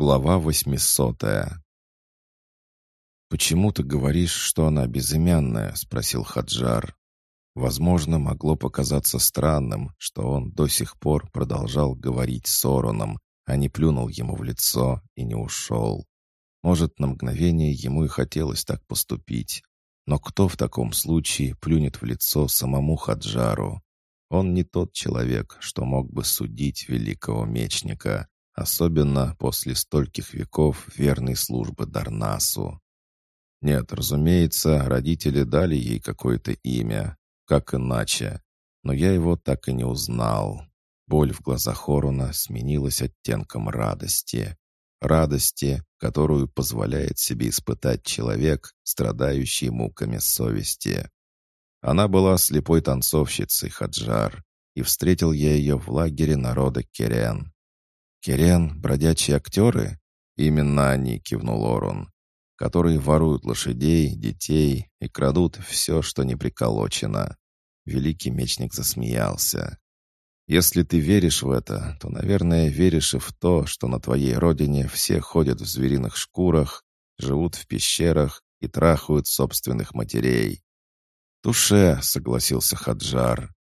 Глава восьмисотая «Почему ты говоришь, что она безымянная?» — спросил Хаджар. Возможно, могло показаться странным, что он до сих пор продолжал говорить с Ороном, а не плюнул ему в лицо и не ушел. Может, на мгновение ему и хотелось так поступить. Но кто в таком случае плюнет в лицо самому Хаджару? Он не тот человек, что мог бы судить великого мечника особенно после стольких веков верной службы Дарнасу. Нет, разумеется, родители дали ей какое-то имя, как иначе, но я его так и не узнал. Боль в глазах Хоруна сменилась оттенком радости. Радости, которую позволяет себе испытать человек, страдающий муками совести. Она была слепой танцовщицей Хаджар, и встретил я ее в лагере народа Керен. «Керен — бродячие актеры?» «Именно они», — кивнул Орун, «которые воруют лошадей, детей и крадут все, что не приколочено». Великий мечник засмеялся. «Если ты веришь в это, то, наверное, веришь и в то, что на твоей родине все ходят в звериных шкурах, живут в пещерах и трахают собственных матерей». «Туше», — согласился Хаджар.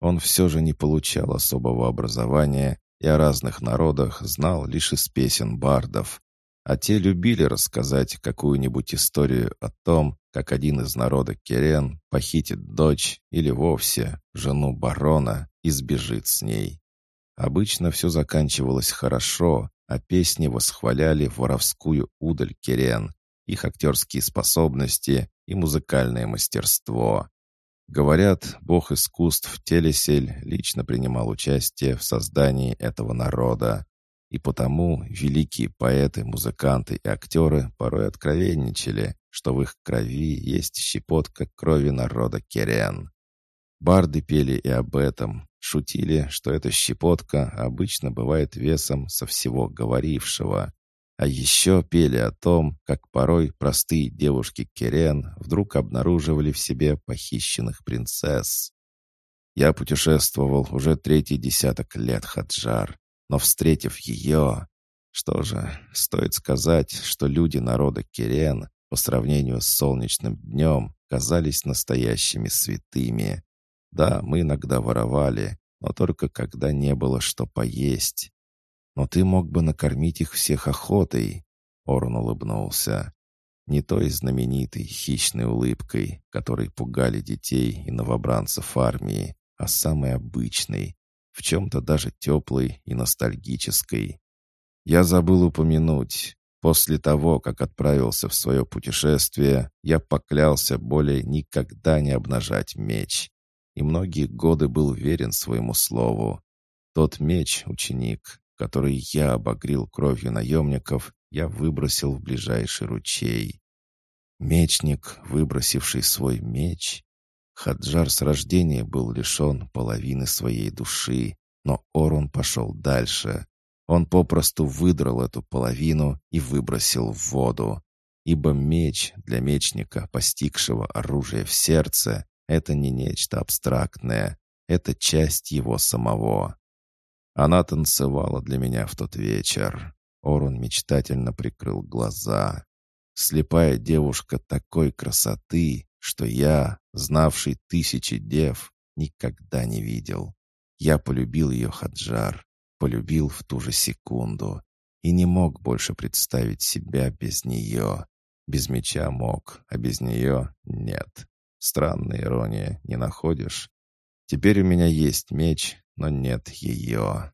Он все же не получал особого образования и о разных народах знал лишь из песен бардов, а те любили рассказать какую-нибудь историю о том, как один из народа Керен похитит дочь или вовсе жену барона и сбежит с ней. Обычно все заканчивалось хорошо, а песни восхваляли воровскую удаль Керен, их актерские способности и музыкальное мастерство. Говорят, бог искусств Телесель лично принимал участие в создании этого народа. И потому великие поэты, музыканты и актеры порой откровенничали, что в их крови есть щепотка крови народа Керен. Барды пели и об этом, шутили, что эта щепотка обычно бывает весом со всего говорившего. А еще пели о том, как порой простые девушки Керен вдруг обнаруживали в себе похищенных принцесс. Я путешествовал уже третий десяток лет, Хаджар, но встретив ее... Что же, стоит сказать, что люди народа Керен по сравнению с солнечным днем казались настоящими святыми. Да, мы иногда воровали, но только когда не было что поесть. Но ты мог бы накормить их всех охотой. Орн улыбнулся. Не той знаменитой хищной улыбкой, которой пугали детей и новобранцев армии, а самой обычной, в чем-то даже теплой и ностальгической. Я забыл упомянуть, после того, как отправился в свое путешествие, я поклялся более никогда не обнажать меч. И многие годы был верен своему слову. Тот меч, ученик, который я обогрел кровью наемников, я выбросил в ближайший ручей. Мечник, выбросивший свой меч. Хаджар с рождения был лишен половины своей души, но Орун пошел дальше. Он попросту выдрал эту половину и выбросил в воду. Ибо меч для мечника, постигшего оружие в сердце, это не нечто абстрактное, это часть его самого. Она танцевала для меня в тот вечер. Орун мечтательно прикрыл глаза. Слепая девушка такой красоты, что я, знавший тысячи дев, никогда не видел. Я полюбил ее, Хаджар, полюбил в ту же секунду и не мог больше представить себя без нее. Без меча мог, а без нее нет. Странная ирония, не находишь? Теперь у меня есть меч, но нет ее.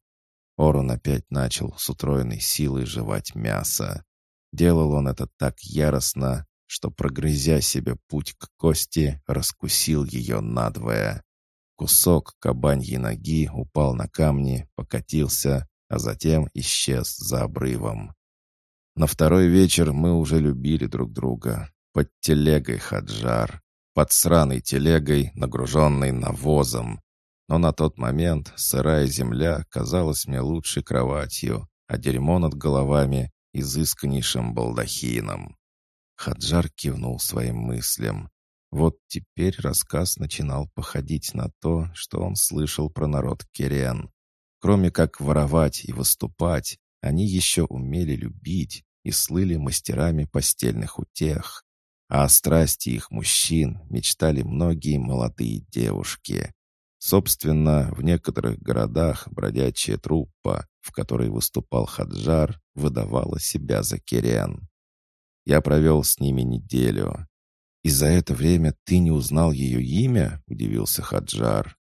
Орун опять начал с утроенной силой жевать мясо. Делал он это так яростно, что, прогрызя себе путь к кости, раскусил ее надвое. Кусок кабаньей ноги упал на камни, покатился, а затем исчез за обрывом. На второй вечер мы уже любили друг друга. Под телегой Хаджар. Под сраной телегой, нагруженной навозом. Но на тот момент сырая земля казалась мне лучшей кроватью, а дерьмо над головами — изысканнейшим балдахином. Хаджар кивнул своим мыслям. Вот теперь рассказ начинал походить на то, что он слышал про народ Керен. Кроме как воровать и выступать, они еще умели любить и слыли мастерами постельных утех. А о страсти их мужчин мечтали многие молодые девушки. Собственно, в некоторых городах бродячая труппа, в которой выступал Хаджар, выдавала себя за Керен. Я провел с ними неделю. «И за это время ты не узнал ее имя?» — удивился Хаджар.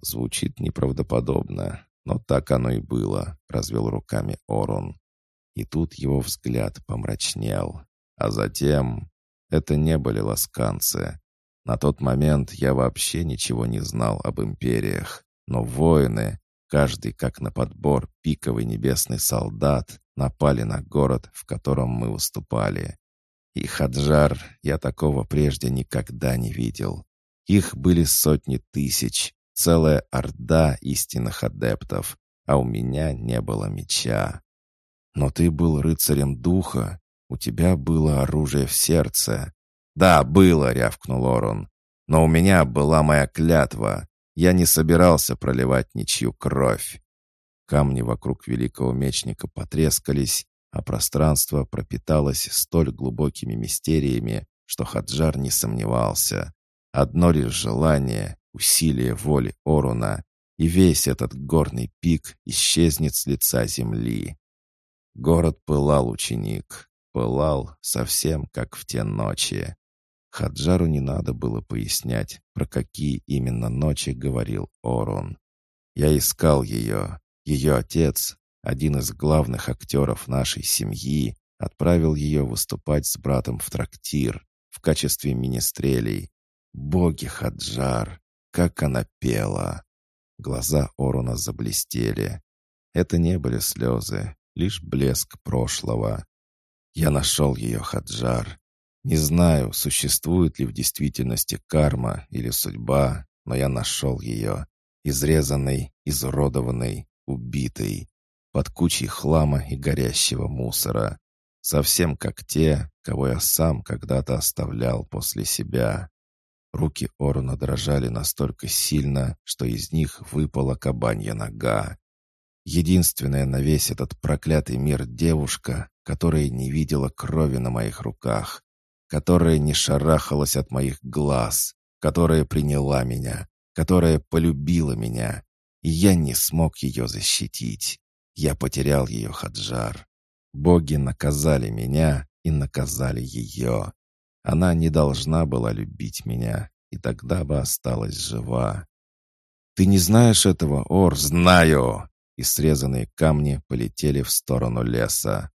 Звучит неправдоподобно, но так оно и было, — развел руками Орун. И тут его взгляд помрачнел. А затем... Это не были ласканцы. На тот момент я вообще ничего не знал об империях. Но воины, каждый как на подбор пиковый небесный солдат, напали на город, в котором мы выступали. И Хаджар, я такого прежде никогда не видел. Их были сотни тысяч, целая орда истинных адептов, а у меня не было меча. Но ты был рыцарем духа, у тебя было оружие в сердце. Да, было, рявкнул Орон. Но у меня была моя клятва. Я не собирался проливать ничью кровь. Камни вокруг великого мечника потрескались, а пространство пропиталось столь глубокими мистериями, что Хаджар не сомневался. Одно лишь желание, усилие воли Оруна, и весь этот горный пик исчезнет с лица земли. Город пылал, ученик, пылал совсем как в те ночи. Хаджару не надо было пояснять, про какие именно ночи говорил Орун. Я искал ее. Ее отец, один из главных актеров нашей семьи, отправил ее выступать с братом в трактир в качестве министрелей. Боги Хаджар, как она пела! Глаза Оруна заблестели. Это не были слезы, лишь блеск прошлого. Я нашел ее, Хаджар. Не знаю, существует ли в действительности карма или судьба, но я нашел ее, изрезанной, изуродованной, убитой, под кучей хлама и горящего мусора, совсем как те, кого я сам когда-то оставлял после себя. Руки Оруна дрожали настолько сильно, что из них выпала кабанья нога. Единственная на весь этот проклятый мир девушка, которая не видела крови на моих руках, которая не шарахалась от моих глаз, которая приняла меня, которая полюбила меня, и я не смог ее защитить. Я потерял ее, Хаджар. Боги наказали меня и наказали ее. Она не должна была любить меня, и тогда бы осталась жива. «Ты не знаешь этого, Ор?» «Знаю!» И срезанные камни полетели в сторону леса.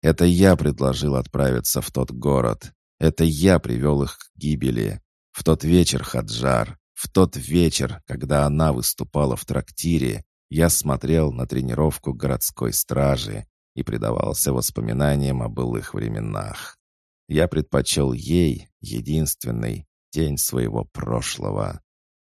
«Это я предложил отправиться в тот город. Это я привел их к гибели. В тот вечер, Хаджар, в тот вечер, когда она выступала в трактире, я смотрел на тренировку городской стражи и предавался воспоминаниям о былых временах. Я предпочел ей, единственной, тень своего прошлого.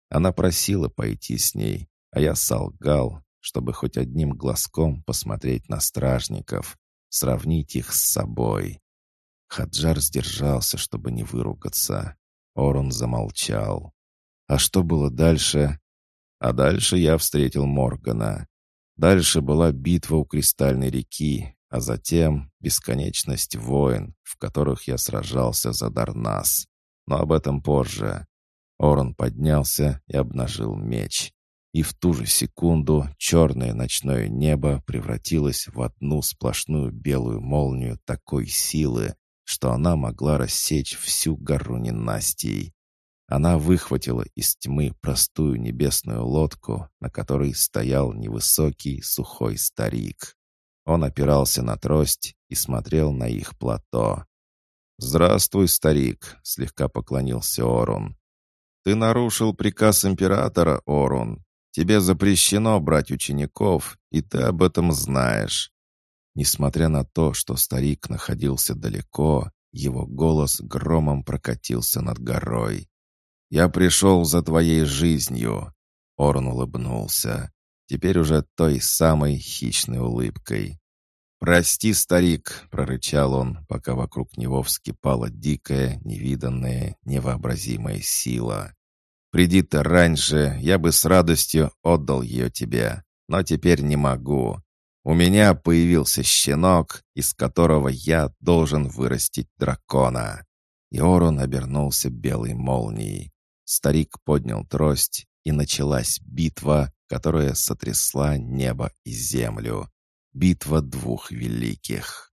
Она просила пойти с ней, а я солгал, чтобы хоть одним глазком посмотреть на стражников, сравнить их с собой. Хаджар сдержался, чтобы не выругаться. Орун замолчал. А что было дальше? А дальше я встретил Моргана. Дальше была битва у Кристальной реки, а затем бесконечность войн, в которых я сражался за Дарнас. Но об этом позже. Орон поднялся и обнажил меч. И в ту же секунду черное ночное небо превратилось в одну сплошную белую молнию такой силы, что она могла рассечь всю гору ненастий. Она выхватила из тьмы простую небесную лодку, на которой стоял невысокий сухой старик. Он опирался на трость и смотрел на их плато. «Здравствуй, старик», — слегка поклонился Орун. «Ты нарушил приказ императора, Орун. Тебе запрещено брать учеников, и ты об этом знаешь». Несмотря на то, что старик находился далеко, его голос громом прокатился над горой. «Я пришел за твоей жизнью!» Орн улыбнулся теперь уже той самой хищной улыбкой. «Прости, старик», — прорычал он, пока вокруг него вскипала дикая, невиданная, невообразимая сила. «Приди ты раньше, я бы с радостью отдал ее тебе, но теперь не могу. У меня появился щенок, из которого я должен вырастить дракона». И Орон обернулся белой молнией. Старик поднял трость, и началась битва, которая сотрясла небо и землю. Битва двух великих.